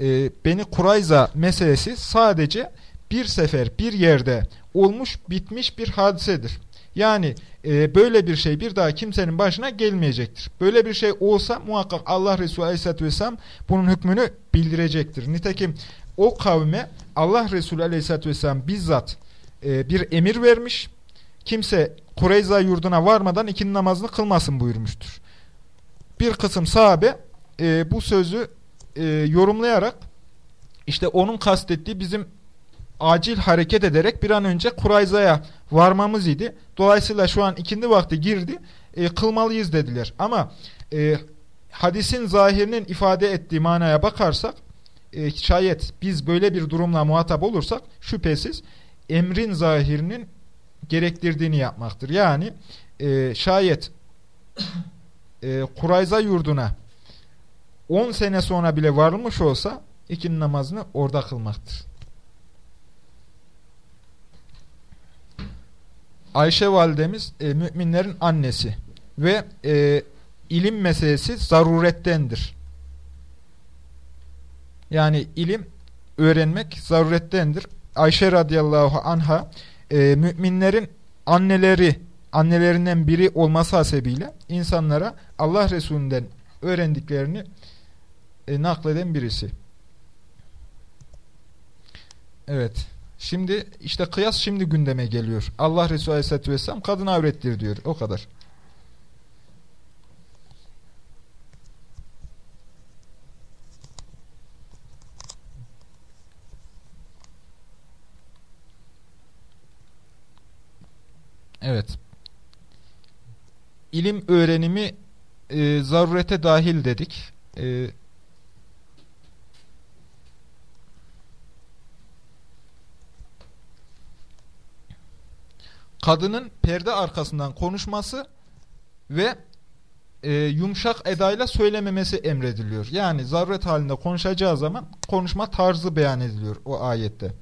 e, Beni Kurayza meselesi sadece bir sefer bir yerde olmuş bitmiş bir hadisedir. Yani e, böyle bir şey bir daha kimsenin başına gelmeyecektir. Böyle bir şey olsa muhakkak Allah Resulü Aleyhisselatü Vesselam bunun hükmünü bildirecektir. Nitekim o kavme Allah Resulü Aleyhisselatü Vesselam bizzat e, bir emir vermiş. Kimse Kureyza yurduna varmadan ikinin namazını kılmasın buyurmuştur. Bir kısım sahabe e, bu sözü e, yorumlayarak işte onun kastettiği bizim acil hareket ederek bir an önce Kurayza'ya varmamız idi. Dolayısıyla şu an ikindi vakti girdi. E, kılmalıyız dediler. Ama e, hadisin zahirinin ifade ettiği manaya bakarsak e, şayet biz böyle bir durumla muhatap olursak şüphesiz emrin zahirinin gerektirdiğini yapmaktır. Yani e, şayet e, Kurayza yurduna 10 sene sonra bile varılmış olsa ikinin namazını orada kılmaktır. Ayşe validemiz e, müminlerin annesi ve e, ilim meselesi zarurettendir. Yani ilim öğrenmek zarurettendir. Ayşe radıyallahu anha e, müminlerin anneleri annelerinden biri olması hasebiyle insanlara Allah Resulü'nden öğrendiklerini e, nakleden birisi. Evet. Şimdi işte kıyas şimdi gündeme geliyor. Allah Resulü Aleyhisselatü Vesselam kadın avrettir diyor. O kadar. Evet. İlim öğrenimi e, zarurete dahil dedik. E, kadının perde arkasından konuşması ve e, yumuşak edayla söylememesi emrediliyor. Yani zaruret halinde konuşacağı zaman konuşma tarzı beyan ediliyor o ayette.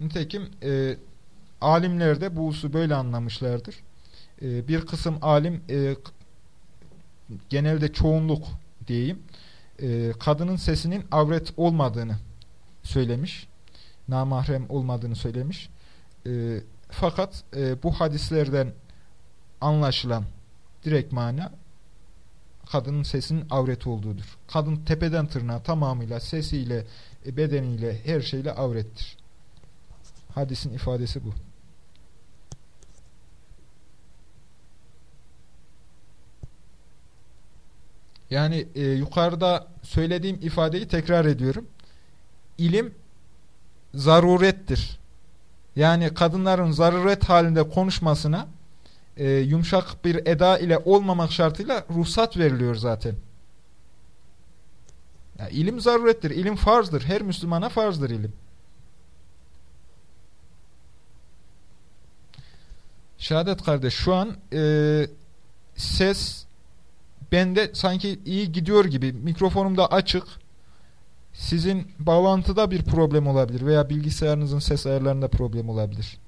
Nitekim e, alimler de bu husu böyle anlamışlardır. E, bir kısım alim e, genelde çoğunluk diyeyim e, kadının sesinin avret olmadığını söylemiş. Namahrem olmadığını söylemiş. E, fakat e, bu hadislerden anlaşılan direkt mana kadının sesinin avret olduğudur. Kadın tepeden tırnağa tamamıyla sesiyle, e, bedeniyle, her şeyle avrettir. Hadisin ifadesi bu. Yani e, yukarıda söylediğim ifadeyi tekrar ediyorum. İlim zarurettir. Yani kadınların zaruret halinde konuşmasına e, yumuşak bir eda ile olmamak şartıyla ruhsat veriliyor zaten. Yani ilim zarurettir. İlim farzdır. Her Müslümana farzdır ilim. Şehadet kardeş şu an e, ses bende sanki iyi gidiyor gibi mikrofonum da açık. Sizin bağlantıda bir problem olabilir veya bilgisayarınızın ses ayarlarında problem olabilir.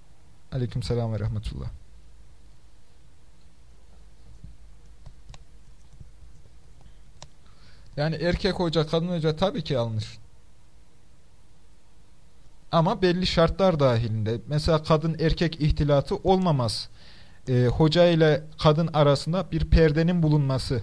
Aleykümselam ve rahmetullah. Yani erkek hoca, kadın hoca tabii ki alınır. Ama belli şartlar dahilinde. Mesela kadın erkek ihtilatı olmamaz. E, hoca ile kadın arasında bir perdenin bulunması.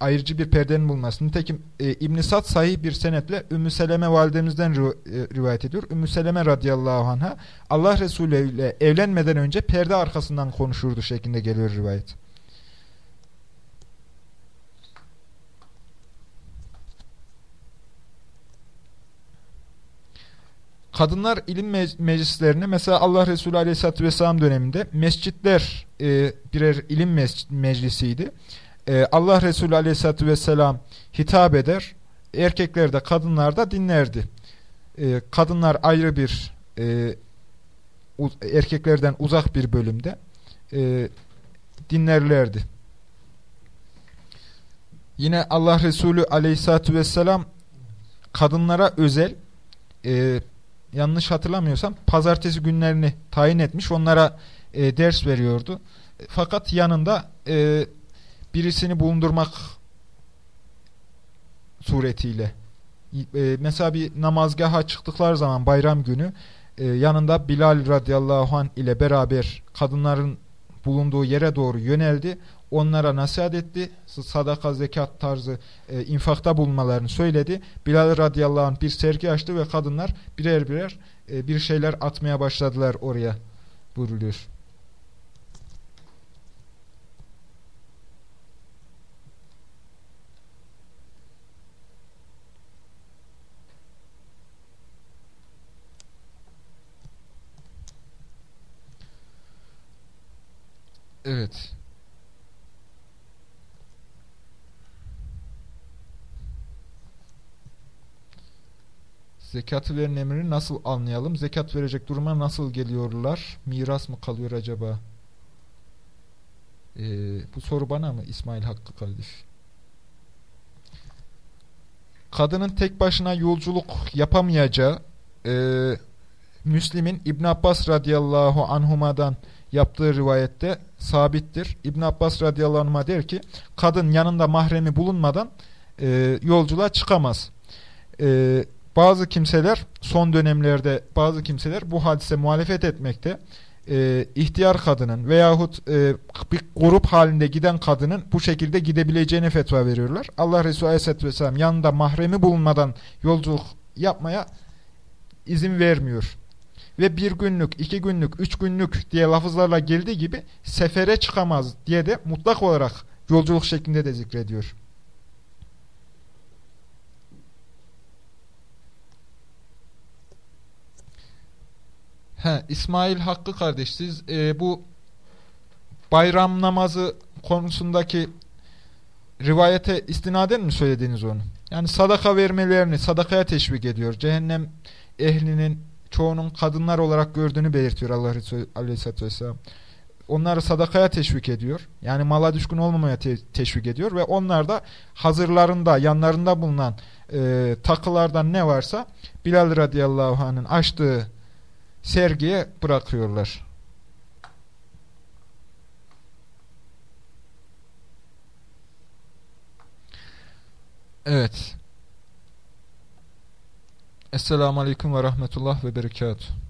Ayrıcı bir perdenin bulunması. Nitekim e, İbn-i Sad sahih bir senetle Ümmü Seleme validemizden ri e, rivayet ediyor. Ümmü Seleme radıyallahu anh'a Allah Resulü ile evlenmeden önce perde arkasından konuşurdu şeklinde geliyor rivayet. kadınlar ilim meclislerine mesela Allah Resulü Aleyhisselatü Vesselam döneminde mescitler e, birer ilim meclisiydi. E, Allah Resulü Aleyhisselatü Vesselam hitap eder. Erkekler de kadınlar da dinlerdi. E, kadınlar ayrı bir e, erkeklerden uzak bir bölümde e, dinlerlerdi. Yine Allah Resulü Aleyhisselatü Vesselam kadınlara özel e, yanlış hatırlamıyorsam pazartesi günlerini tayin etmiş. Onlara e, ders veriyordu. Fakat yanında e, birisini bulundurmak suretiyle e, mesela bir namazgaha çıktıkları zaman bayram günü e, yanında Bilal radıyallahu anh ile beraber kadınların bulunduğu yere doğru yöneldi. Onlara nasihat etti. Sadaka, zekat tarzı e, infakta bulunmalarını söyledi. Bilal radıyallahu anh bir sergi açtı ve kadınlar birer birer e, bir şeyler atmaya başladılar oraya buyruluyor. Evet. Zekatı verin emrini nasıl anlayalım? Zekat verecek duruma nasıl geliyorlar? Miras mı kalıyor acaba? Ee, bu soru bana mı İsmail Hakkı kardeş? Kadının tek başına yolculuk yapamayacağı e, Müslim'in İbn Abbas radıyallahu anhuma'dan yaptığı rivayette sabittir. İbn Abbas radıyallahu anh'a der ki kadın yanında mahremi bulunmadan e, yolculuğa çıkamaz. E, bazı kimseler son dönemlerde bazı kimseler bu hadise muhalefet etmekte. E, ihtiyar kadının veyahut e, bir grup halinde giden kadının bu şekilde gidebileceğine fetva veriyorlar. Allah Resulü Aleyhisselatü Vesselam yanında mahremi bulunmadan yolculuk yapmaya izin vermiyor. Ve bir günlük, iki günlük, üç günlük diye lafızlarla geldiği gibi sefere çıkamaz diye de mutlak olarak yolculuk şeklinde de zikrediyor. He, İsmail Hakkı kardeş siz e, bu bayram namazı konusundaki rivayete istinaden mi söylediniz onu? Yani sadaka vermelerini sadakaya teşvik ediyor. Cehennem ehlinin çoğunun kadınlar olarak gördüğünü belirtiyor Allah Resulü Aleyhisselatü Vesselam. Onları sadakaya teşvik ediyor. Yani mala düşkün olmamaya te teşvik ediyor ve onlar da hazırlarında, yanlarında bulunan e, takılardan ne varsa Bilal radıyallahu anh'ın açtığı sergiye bırakıyorlar. Evet. Esselamu Aleyküm ve Rahmetullah ve Berekatuhu.